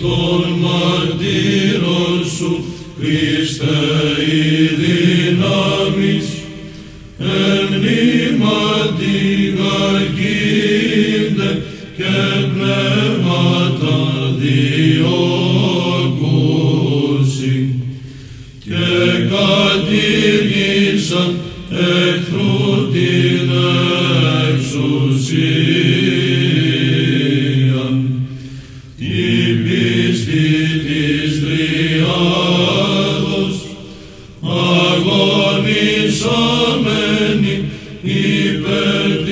των μαρτύρων σου, Χριστέ η δυνάμεις, εν νήμα και πνεύματα διώκουσι. Και κατήργησαν εχθρού την εξουσία, agonisameni hyper